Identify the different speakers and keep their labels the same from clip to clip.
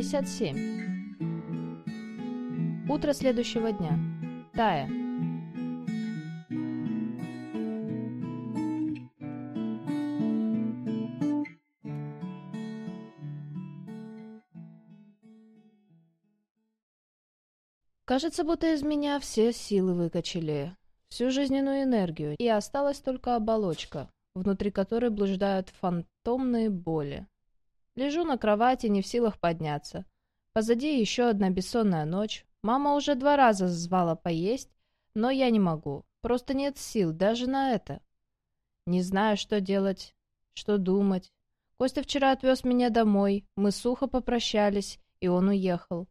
Speaker 1: 57. Утро следующего дня. Тая. Кажется, будто из меня все силы выкачали, всю жизненную энергию, и осталась только оболочка, внутри которой блуждают фантомные боли. Лежу на кровати, не в силах подняться. Позади еще одна бессонная ночь. Мама уже два раза звала поесть, но я не могу. Просто нет сил даже на это. Не знаю, что делать, что думать. Костя вчера отвез меня домой, мы сухо попрощались, и он уехал.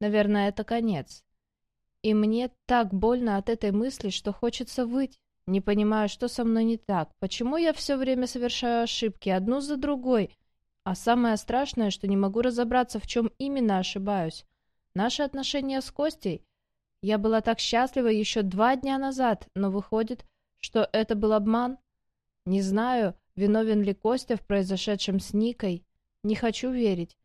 Speaker 1: Наверное, это конец. И мне так больно от этой мысли, что хочется выть. Не понимаю, что со мной не так. Почему я все время совершаю ошибки, одну за другой, а самое страшное, что не могу разобраться, в чем именно ошибаюсь. Наши отношения с Костей... Я была так счастлива еще два дня назад, но выходит, что это был обман. Не знаю, виновен ли Костя в произошедшем с Никой. Не хочу верить.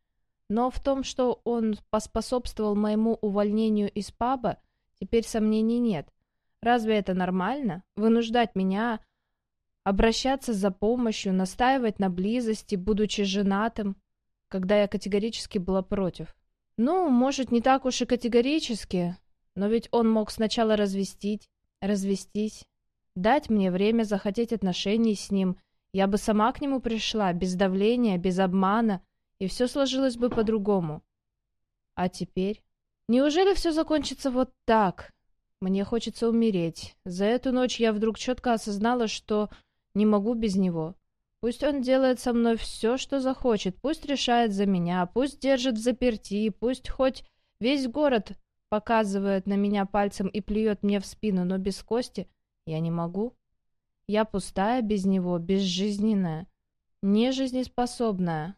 Speaker 1: Но в том, что он поспособствовал моему увольнению из паба, теперь сомнений нет. Разве это нормально? Вынуждать меня обращаться за помощью, настаивать на близости, будучи женатым, когда я категорически была против. Ну, может, не так уж и категорически, но ведь он мог сначала развестить, развестись, дать мне время захотеть отношений с ним, я бы сама к нему пришла, без давления, без обмана, и все сложилось бы по-другому. А теперь? Неужели все закончится вот так? Мне хочется умереть. За эту ночь я вдруг четко осознала, что не могу без него. Пусть он делает со мной все, что захочет, пусть решает за меня, пусть держит в заперти, пусть хоть весь город показывает на меня пальцем и плюет мне в спину, но без Кости я не могу. Я пустая без него, безжизненная, нежизнеспособная.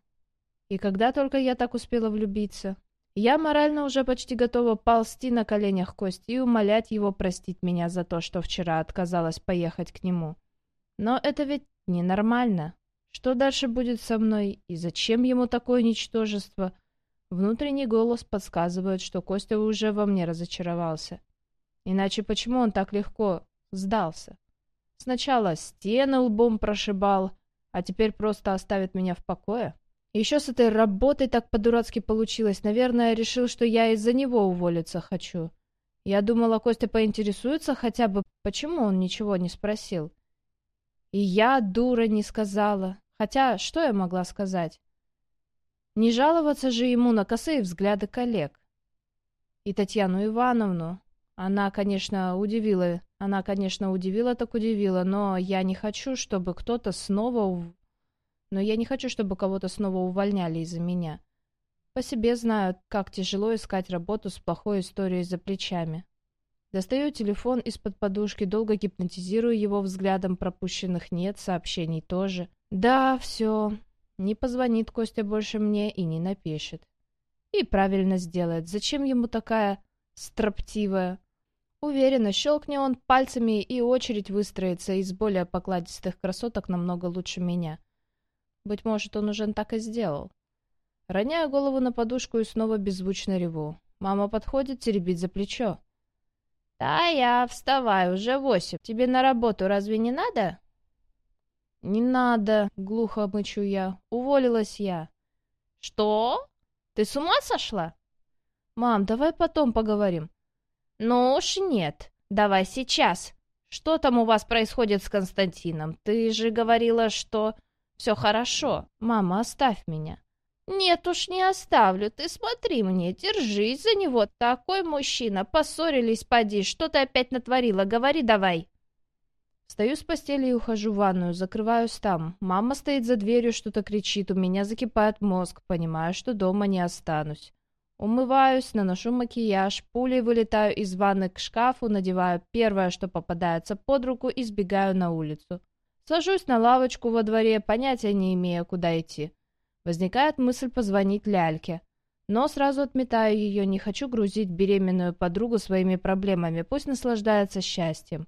Speaker 1: И когда только я так успела влюбиться? Я морально уже почти готова ползти на коленях Кости и умолять его простить меня за то, что вчера отказалась поехать к нему. Но это ведь ненормально. Что дальше будет со мной и зачем ему такое ничтожество? Внутренний голос подсказывает, что Костя уже во мне разочаровался. Иначе почему он так легко сдался? Сначала стены лбом прошибал, а теперь просто оставит меня в покое? Еще с этой работой так по-дурацки получилось. Наверное, решил, что я из-за него уволиться хочу. Я думала, Костя поинтересуется хотя бы, почему он ничего не спросил. И я, дура, не сказала. Хотя, что я могла сказать? Не жаловаться же ему на косые взгляды коллег. И Татьяну Ивановну. Она, конечно, удивила. Она, конечно, удивила, так удивила, но я не хочу, чтобы кто-то снова... Но я не хочу, чтобы кого-то снова увольняли из-за меня. По себе знаю, как тяжело искать работу с плохой историей за плечами. Достаю телефон из-под подушки, долго гипнотизирую его взглядом, пропущенных нет, сообщений тоже. Да, все. Не позвонит Костя больше мне и не напишет. И правильно сделает. Зачем ему такая строптивая? Уверена, щелкни он пальцами, и очередь выстроится из более покладистых красоток намного лучше меня. Быть может, он уже так и сделал. Роняю голову на подушку и снова беззвучно реву. Мама подходит, теребит за плечо. «Тая, вставай, уже восемь. Тебе на работу разве не надо?» «Не надо», — глухо мычу я. «Уволилась я». «Что? Ты с ума сошла?» «Мам, давай потом поговорим». «Ну уж нет. Давай сейчас. Что там у вас происходит с Константином? Ты же говорила, что все хорошо. Мама, оставь меня». «Нет уж, не оставлю. Ты смотри мне, держись за него. Такой мужчина. Поссорились, поди. Что ты опять натворила? Говори давай». Встаю с постели и ухожу в ванную, закрываюсь там. Мама стоит за дверью, что-то кричит, у меня закипает мозг, понимаю, что дома не останусь. Умываюсь, наношу макияж, пулей вылетаю из ванны к шкафу, надеваю первое, что попадается под руку и сбегаю на улицу. Сажусь на лавочку во дворе, понятия не имея, куда идти. Возникает мысль позвонить Ляльке. Но сразу отметаю ее, не хочу грузить беременную подругу своими проблемами, пусть наслаждается счастьем.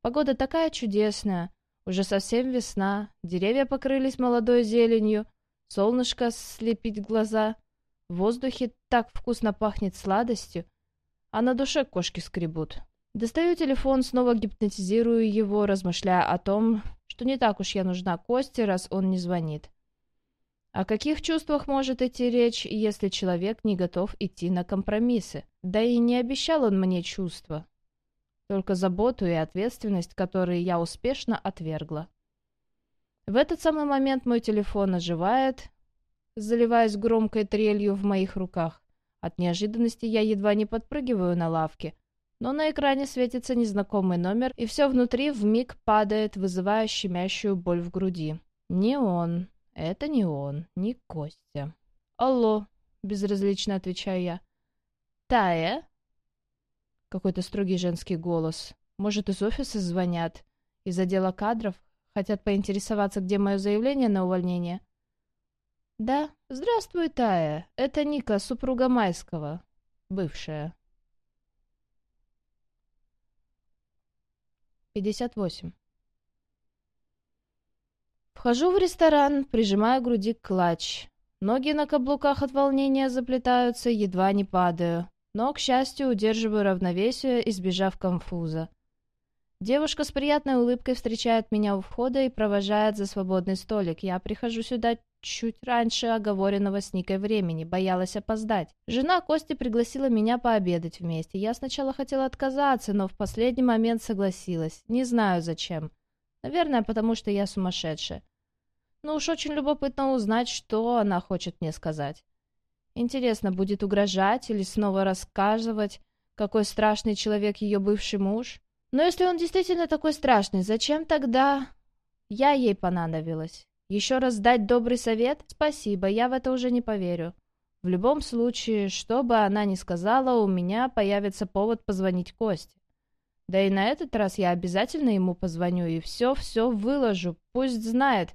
Speaker 1: Погода такая чудесная, уже совсем весна, деревья покрылись молодой зеленью, солнышко слепить глаза. В воздухе так вкусно пахнет сладостью, а на душе кошки скребут. Достаю телефон, снова гипнотизирую его, размышляя о том, что не так уж я нужна Косте, раз он не звонит. О каких чувствах может идти речь, если человек не готов идти на компромиссы? Да и не обещал он мне чувства. Только заботу и ответственность, которые я успешно отвергла. В этот самый момент мой телефон оживает, заливаясь громкой трелью в моих руках. От неожиданности я едва не подпрыгиваю на лавке, но на экране светится незнакомый номер, и все внутри вмиг падает, вызывая щемящую боль в груди. Не он. Это не он, не Костя. «Алло», — безразлично отвечаю я. «Тая?» Какой-то строгий женский голос. Может, из офиса звонят? Из отдела кадров? Хотят поинтересоваться, где мое заявление на увольнение? «Да. Здравствуй, Тая. Это Ника, супруга Майского. Бывшая». 58. Вхожу в ресторан, прижимаю груди к клатч. Ноги на каблуках от волнения заплетаются, едва не падаю. Но, к счастью, удерживаю равновесие, избежав конфуза. Девушка с приятной улыбкой встречает меня у входа и провожает за свободный столик. Я прихожу сюда чуть раньше оговоренного с Никой времени, боялась опоздать. Жена Кости пригласила меня пообедать вместе. Я сначала хотела отказаться, но в последний момент согласилась. Не знаю зачем. Наверное, потому что я сумасшедшая. Но уж очень любопытно узнать, что она хочет мне сказать. Интересно, будет угрожать или снова рассказывать, какой страшный человек ее бывший муж? Но если он действительно такой страшный, зачем тогда я ей понадобилась? Еще раз дать добрый совет? Спасибо, я в это уже не поверю. В любом случае, что бы она ни сказала, у меня появится повод позвонить Косте. Да и на этот раз я обязательно ему позвоню и все-все выложу, пусть знает,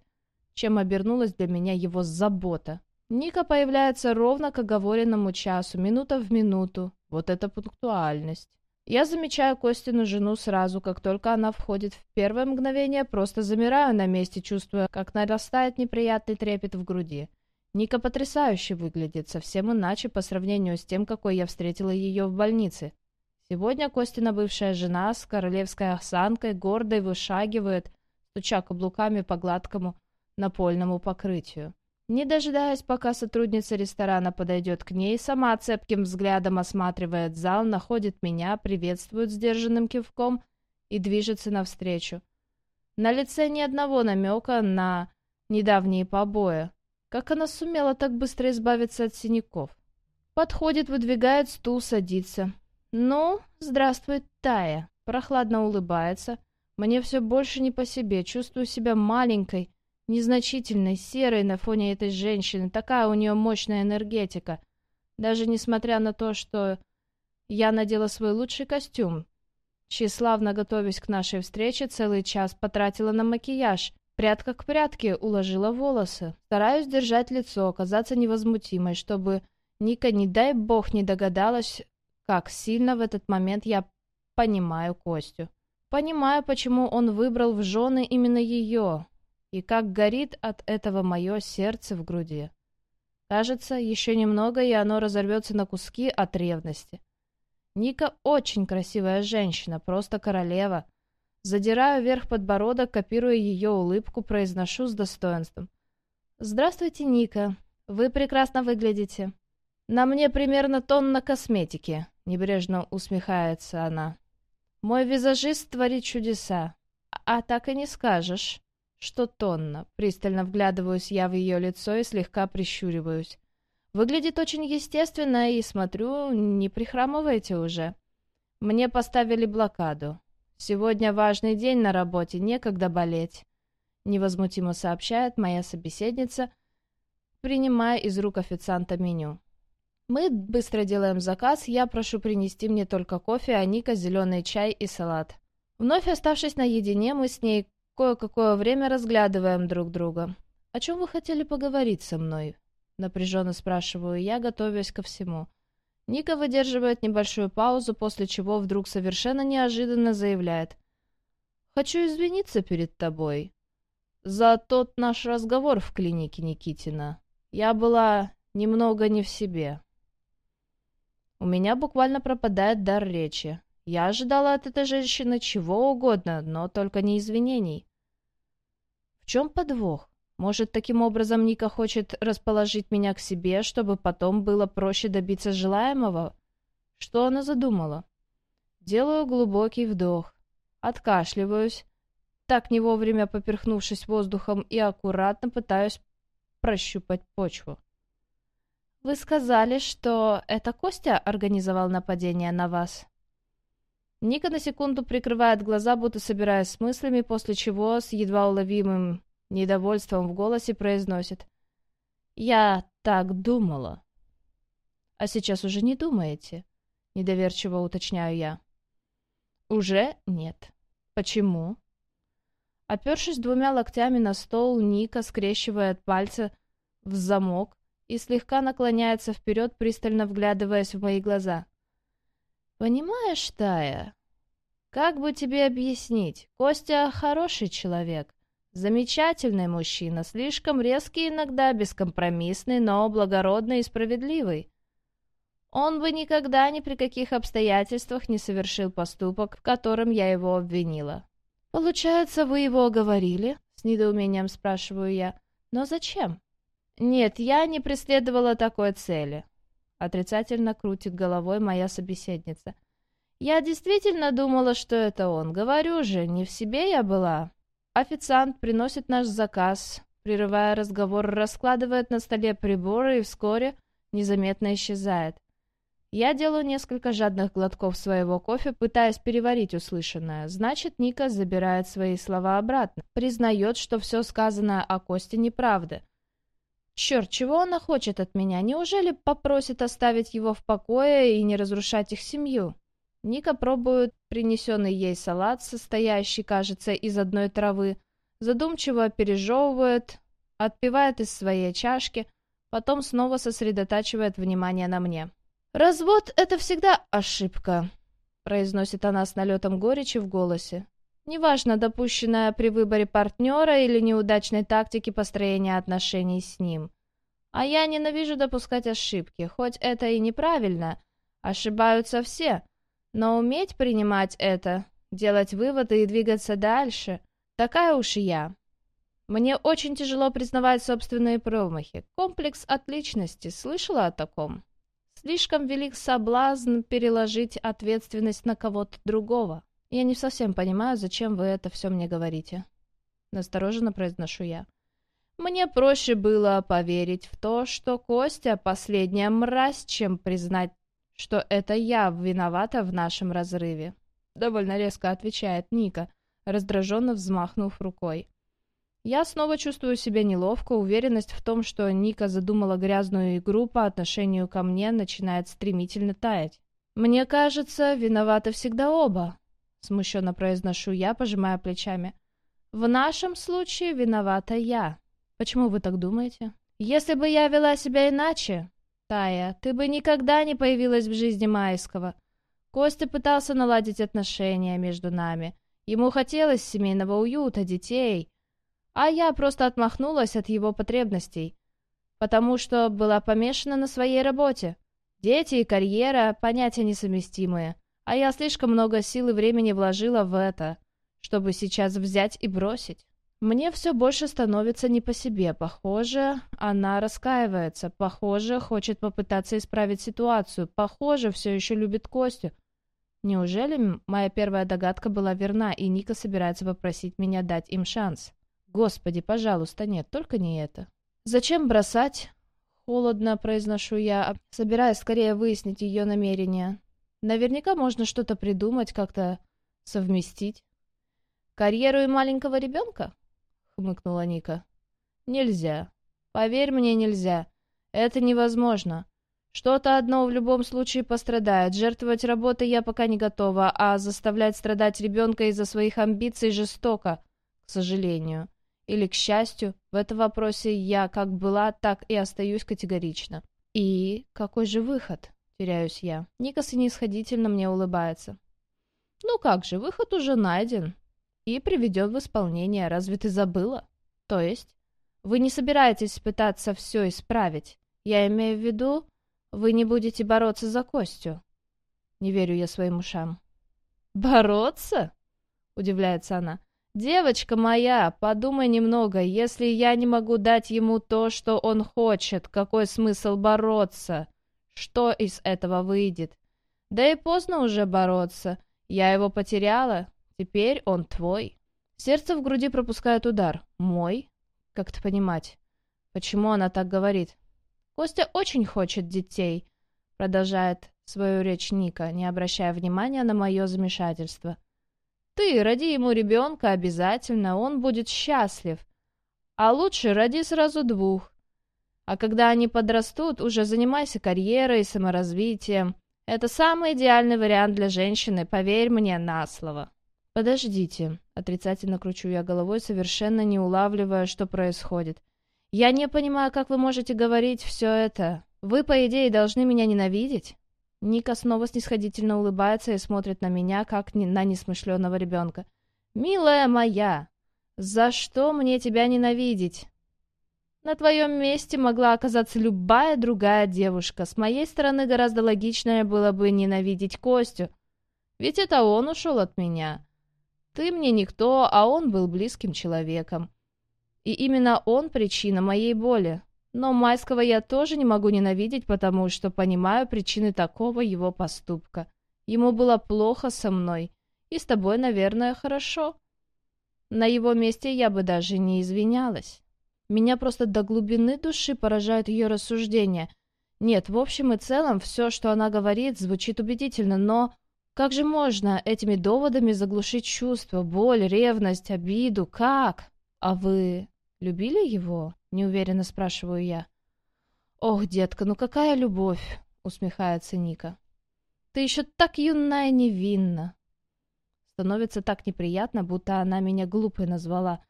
Speaker 1: чем обернулась для меня его забота. Ника появляется ровно к оговоренному часу, минута в минуту. Вот это пунктуальность. Я замечаю Костину жену сразу, как только она входит в первое мгновение, просто замираю на месте, чувствуя, как нарастает неприятный трепет в груди. Ника потрясающе выглядит, совсем иначе по сравнению с тем, какой я встретила ее в больнице. Сегодня Костина бывшая жена с королевской осанкой гордой вышагивает, стуча каблуками по гладкому напольному покрытию. Не дожидаясь, пока сотрудница ресторана подойдет к ней, сама цепким взглядом осматривает зал, находит меня, приветствует сдержанным кивком и движется навстречу. На лице ни одного намека на недавние побои. Как она сумела так быстро избавиться от синяков? Подходит, выдвигает стул, садится. «Ну, здравствуй, Тая!» Прохладно улыбается. Мне все больше не по себе, чувствую себя маленькой, незначительной, серой на фоне этой женщины. Такая у нее мощная энергетика. Даже несмотря на то, что я надела свой лучший костюм. Тщеславно готовясь к нашей встрече, целый час потратила на макияж. Прядка к прядке уложила волосы. Стараюсь держать лицо, оказаться невозмутимой, чтобы Ника, не дай бог, не догадалась, как сильно в этот момент я понимаю Костю. Понимаю, почему он выбрал в жены именно ее и как горит от этого мое сердце в груди. Кажется, еще немного, и оно разорвется на куски от ревности. Ника очень красивая женщина, просто королева. Задираю вверх подбородок, копируя ее улыбку, произношу с достоинством. «Здравствуйте, Ника. Вы прекрасно выглядите. На мне примерно тонна косметики», — небрежно усмехается она. «Мой визажист творит чудеса. А так и не скажешь» что тонна. Пристально вглядываюсь я в ее лицо и слегка прищуриваюсь. Выглядит очень естественно, и смотрю, не прихрамываете уже. Мне поставили блокаду. Сегодня важный день на работе, некогда болеть. Невозмутимо сообщает моя собеседница, принимая из рук официанта меню. Мы быстро делаем заказ, я прошу принести мне только кофе, а Ника зеленый чай и салат. Вновь оставшись наедине, мы с ней Кое-какое время разглядываем друг друга. «О чем вы хотели поговорить со мной?» Напряженно спрашиваю я, готовясь ко всему. Ника выдерживает небольшую паузу, после чего вдруг совершенно неожиданно заявляет. «Хочу извиниться перед тобой за тот наш разговор в клинике Никитина. Я была немного не в себе. У меня буквально пропадает дар речи. Я ожидала от этой женщины чего угодно, но только не извинений. Чем подвох? Может, таким образом Ника хочет расположить меня к себе, чтобы потом было проще добиться желаемого? Что она задумала? Делаю глубокий вдох. Откашливаюсь, так не вовремя поперхнувшись воздухом, и аккуратно пытаюсь прощупать почву. «Вы сказали, что это Костя организовал нападение на вас?» Ника на секунду прикрывает глаза, будто собираясь с мыслями, после чего с едва уловимым недовольством в голосе произносит. «Я так думала». «А сейчас уже не думаете?» — недоверчиво уточняю я. «Уже нет. Почему?» Опершись двумя локтями на стол, Ника скрещивает пальцы в замок и слегка наклоняется вперед, пристально вглядываясь в мои глаза. «Понимаешь, Тая, как бы тебе объяснить, Костя хороший человек, замечательный мужчина, слишком резкий иногда, бескомпромиссный, но благородный и справедливый. Он бы никогда ни при каких обстоятельствах не совершил поступок, в котором я его обвинила. «Получается, вы его оговорили?» — с недоумением спрашиваю я. «Но зачем?» «Нет, я не преследовала такой цели», — отрицательно крутит головой моя собеседница. «Я действительно думала, что это он. Говорю же, не в себе я была». Официант приносит наш заказ, прерывая разговор, раскладывает на столе приборы и вскоре незаметно исчезает. Я делаю несколько жадных глотков своего кофе, пытаясь переварить услышанное. Значит, Ника забирает свои слова обратно. Признает, что все сказанное о Косте неправда. Черт, чего она хочет от меня? Неужели попросит оставить его в покое и не разрушать их семью? Ника пробует принесенный ей салат, состоящий, кажется, из одной травы, задумчиво пережевывает, отпивает из своей чашки, потом снова сосредотачивает внимание на мне. «Развод — это всегда ошибка», — произносит она с налетом горечи в голосе. «Неважно, допущенная при выборе партнера или неудачной тактики построения отношений с ним. А я ненавижу допускать ошибки, хоть это и неправильно. Ошибаются все. Но уметь принимать это, делать выводы и двигаться дальше — такая уж и я. Мне очень тяжело признавать собственные промахи. Комплекс отличности. Слышала о таком?» Слишком велик соблазн переложить ответственность на кого-то другого. Я не совсем понимаю, зачем вы это все мне говорите. Настороженно произношу я. Мне проще было поверить в то, что Костя — последняя мразь, чем признать, что это я виновата в нашем разрыве. Довольно резко отвечает Ника, раздраженно взмахнув рукой. Я снова чувствую себя неловко, уверенность в том, что Ника задумала грязную игру по отношению ко мне, начинает стремительно таять. «Мне кажется, виноваты всегда оба», — смущенно произношу я, пожимая плечами. «В нашем случае виновата я. Почему вы так думаете? Если бы я вела себя иначе, Тая, ты бы никогда не появилась в жизни Майского. Костя пытался наладить отношения между нами. Ему хотелось семейного уюта, детей». А я просто отмахнулась от его потребностей, потому что была помешана на своей работе. Дети и карьера — понятия несовместимые, а я слишком много сил и времени вложила в это, чтобы сейчас взять и бросить. Мне все больше становится не по себе. Похоже, она раскаивается. Похоже, хочет попытаться исправить ситуацию. Похоже, все еще любит Костю. Неужели моя первая догадка была верна, и Ника собирается попросить меня дать им шанс? Господи, пожалуйста, нет, только не это. Зачем бросать? Холодно произношу я, собираясь скорее выяснить ее намерения. Наверняка можно что-то придумать, как-то совместить. Карьеру и маленького ребенка? Хмыкнула Ника. Нельзя. Поверь мне, нельзя. Это невозможно. Что-то одно в любом случае пострадает. Жертвовать работой я пока не готова, а заставлять страдать ребенка из-за своих амбиций жестоко, к сожалению. Или, к счастью, в этом вопросе я как была, так и остаюсь категорично. И какой же выход? Теряюсь я. Ника снисходительно мне улыбается. Ну как же, выход уже найден и приведен в исполнение. Разве ты забыла? То есть, вы не собираетесь пытаться все исправить? Я имею в виду, вы не будете бороться за Костю. Не верю я своим ушам. Бороться? Удивляется она. «Девочка моя, подумай немного, если я не могу дать ему то, что он хочет, какой смысл бороться? Что из этого выйдет? Да и поздно уже бороться. Я его потеряла, теперь он твой». Сердце в груди пропускает удар. «Мой?» Как-то понимать. Почему она так говорит? «Костя очень хочет детей», — продолжает свою речь Ника, не обращая внимания на мое замешательство. Ты роди ему ребенка обязательно, он будет счастлив. А лучше роди сразу двух. А когда они подрастут, уже занимайся карьерой и саморазвитием. Это самый идеальный вариант для женщины, поверь мне на слово. Подождите, отрицательно кручу я головой, совершенно не улавливая, что происходит. Я не понимаю, как вы можете говорить все это. Вы, по идее, должны меня ненавидеть? Ника снова снисходительно улыбается и смотрит на меня, как на несмышленого ребенка. «Милая моя, за что мне тебя ненавидеть?» «На твоем месте могла оказаться любая другая девушка. С моей стороны гораздо логичнее было бы ненавидеть Костю. Ведь это он ушел от меня. Ты мне никто, а он был близким человеком. И именно он причина моей боли. Но Майского я тоже не могу ненавидеть, потому что понимаю причины такого его поступка. Ему было плохо со мной, и с тобой, наверное, хорошо. На его месте я бы даже не извинялась. Меня просто до глубины души поражают ее рассуждения. Нет, в общем и целом, все, что она говорит, звучит убедительно, но... Как же можно этими доводами заглушить чувства, боль, ревность, обиду? Как? А вы любили его? Неуверенно спрашиваю я. «Ох, детка, ну какая любовь!» — усмехается Ника. «Ты еще так юная невинна!» Становится так неприятно, будто она меня глупой назвала.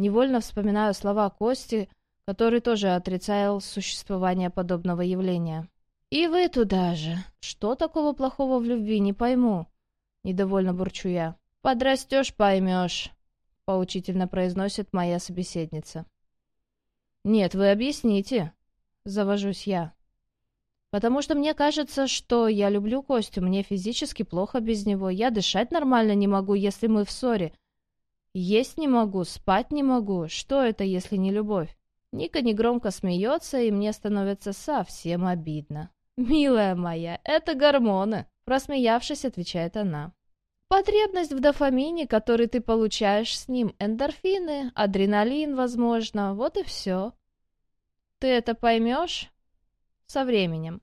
Speaker 1: Невольно вспоминаю слова Кости, который тоже отрицал существование подобного явления. «И вы туда же! Что такого плохого в любви, не пойму!» Недовольно бурчу я. «Подрастешь, поймешь!» — поучительно произносит моя собеседница. «Нет, вы объясните», — завожусь я. «Потому что мне кажется, что я люблю Костю, мне физически плохо без него, я дышать нормально не могу, если мы в ссоре. Есть не могу, спать не могу, что это, если не любовь?» Ника негромко смеется, и мне становится совсем обидно. «Милая моя, это гормоны!» Просмеявшись, отвечает она. Потребность в дофамине, который ты получаешь с ним, эндорфины, адреналин, возможно, вот и все. Ты это поймешь со временем.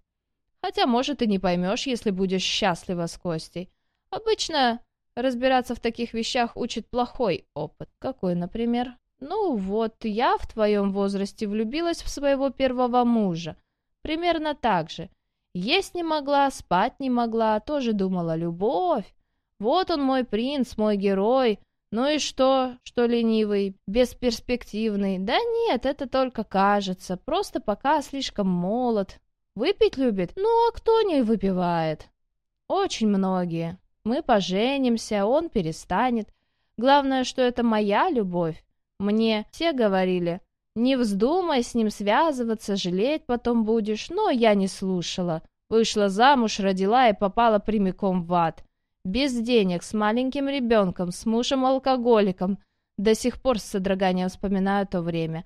Speaker 1: Хотя, может, и не поймешь, если будешь счастлива с Костей. Обычно разбираться в таких вещах учит плохой опыт. Какой, например? Ну вот, я в твоем возрасте влюбилась в своего первого мужа. Примерно так же. Есть не могла, спать не могла, тоже думала любовь. Вот он мой принц, мой герой. Ну и что, что ленивый, бесперспективный? Да нет, это только кажется. Просто пока слишком молод. Выпить любит? Ну а кто не выпивает? Очень многие. Мы поженимся, он перестанет. Главное, что это моя любовь. Мне все говорили, не вздумай с ним связываться, жалеть потом будешь. Но я не слушала. Вышла замуж, родила и попала прямиком в ад. Без денег, с маленьким ребенком, с мужем-алкоголиком. До сих пор с содроганием вспоминаю то время.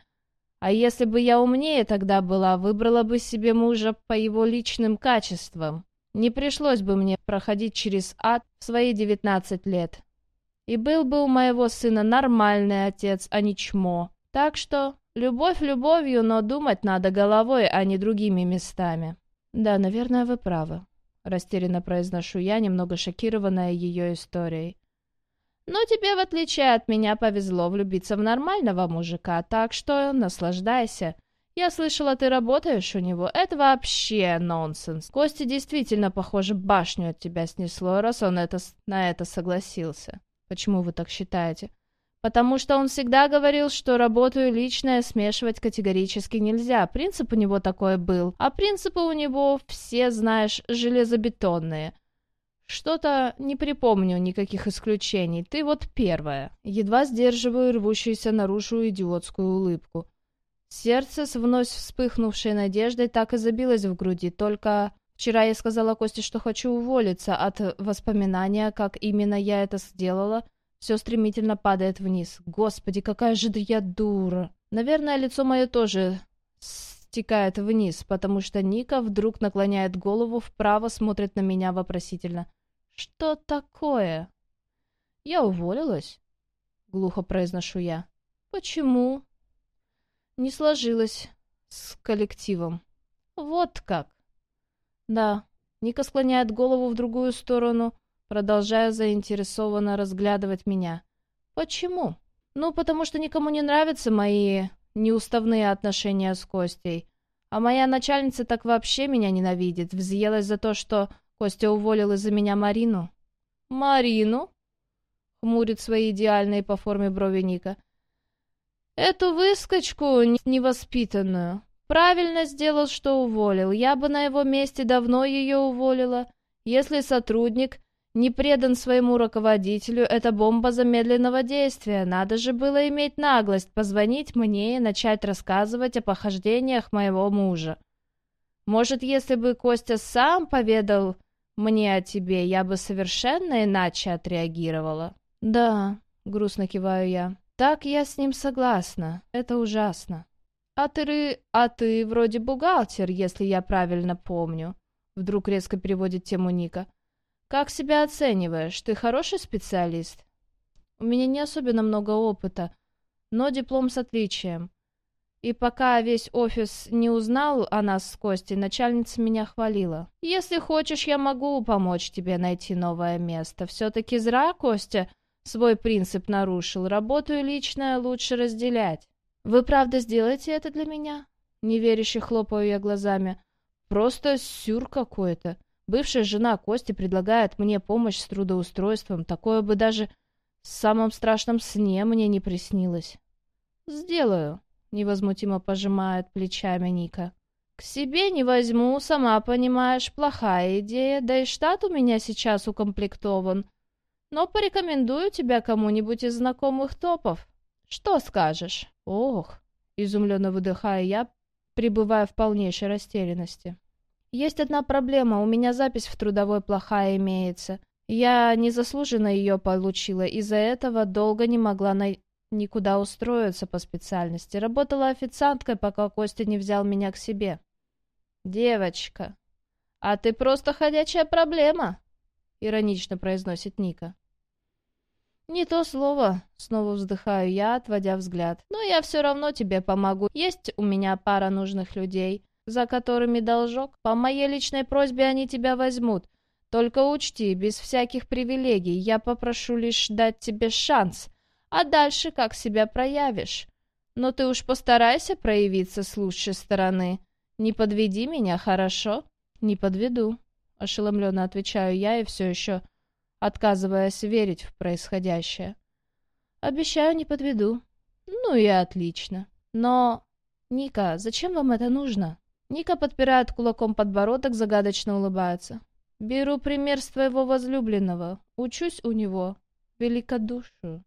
Speaker 1: А если бы я умнее тогда была, выбрала бы себе мужа по его личным качествам. Не пришлось бы мне проходить через ад в свои девятнадцать лет. И был бы у моего сына нормальный отец, а не чмо. Так что любовь любовью, но думать надо головой, а не другими местами. Да, наверное, вы правы. Растерянно произношу я, немного шокированная ее историей. «Но тебе, в отличие от меня, повезло влюбиться в нормального мужика, так что наслаждайся. Я слышала, ты работаешь у него. Это вообще нонсенс. Кости действительно, похоже, башню от тебя снесло, раз он это, на это согласился. Почему вы так считаете?» Потому что он всегда говорил, что работу и личное смешивать категорически нельзя. Принцип у него такой был. А принципы у него, все, знаешь, железобетонные. Что-то не припомню никаких исключений. Ты вот первая. Едва сдерживаю рвущуюся наружу идиотскую улыбку. Сердце с вновь вспыхнувшей надеждой так и забилось в груди, только вчера я сказала Косте, что хочу уволиться от воспоминания, как именно я это сделала, все стремительно падает вниз. Господи, какая же я дура! Наверное, лицо мое тоже стекает вниз, потому что Ника вдруг наклоняет голову вправо, смотрит на меня вопросительно. «Что такое?» «Я уволилась», — глухо произношу я. «Почему?» «Не сложилось с коллективом». «Вот как!» «Да». Ника склоняет голову в другую сторону, продолжая заинтересованно разглядывать меня. «Почему?» «Ну, потому что никому не нравятся мои неуставные отношения с Костей. А моя начальница так вообще меня ненавидит. Взъелась за то, что Костя уволил из-за меня Марину. «Марину?» — хмурит свои идеальные по форме брови Ника. «Эту выскочку невоспитанную. Правильно сделал, что уволил. Я бы на его месте давно ее уволила. Если сотрудник не предан своему руководителю, это бомба замедленного действия. Надо же было иметь наглость позвонить мне и начать рассказывать о похождениях моего мужа. Может, если бы Костя сам поведал мне о тебе, я бы совершенно иначе отреагировала. Да, грустно киваю я. Так я с ним согласна. Это ужасно. А ты, а ты вроде бухгалтер, если я правильно помню. Вдруг резко переводит тему Ника. Как себя оцениваешь? Ты хороший специалист? У меня не особенно много опыта, но диплом с отличием. И пока весь офис не узнал о нас с Костей, начальница меня хвалила. Если хочешь, я могу помочь тебе найти новое место. Все-таки зря Костя свой принцип нарушил. Работу и личное лучше разделять. Вы правда сделаете это для меня? Неверяще хлопаю я глазами. Просто сюр какой-то. Бывшая жена Кости предлагает мне помощь с трудоустройством. Такое бы даже в самом страшном сне мне не приснилось. «Сделаю», — невозмутимо пожимает плечами Ника. «К себе не возьму, сама понимаешь, плохая идея, да и штат у меня сейчас укомплектован. Но порекомендую тебя кому-нибудь из знакомых топов. Что скажешь?» «Ох», — изумленно выдыхая я, пребывая в полнейшей растерянности. Есть одна проблема, у меня запись в трудовой плохая имеется. Я незаслуженно ее получила, из-за этого долго не могла на... никуда устроиться по специальности. Работала официанткой, пока Костя не взял меня к себе. «Девочка, а ты просто ходячая проблема», — иронично произносит Ника. «Не то слово», — снова вздыхаю я, отводя взгляд. «Но я все равно тебе помогу. Есть у меня пара нужных людей за которыми должок. По моей личной просьбе они тебя возьмут. Только учти, без всяких привилегий, я попрошу лишь дать тебе шанс, а дальше как себя проявишь. Но ты уж постарайся проявиться с лучшей стороны. Не подведи меня, хорошо? Не подведу, ошеломленно отвечаю я и все еще отказываясь верить в происходящее. Обещаю, не подведу. Ну и отлично. Но, Ника, зачем вам это нужно? Ника подпирает кулаком подбородок, загадочно улыбается. «Беру пример с твоего возлюбленного. Учусь у него. Великодушию».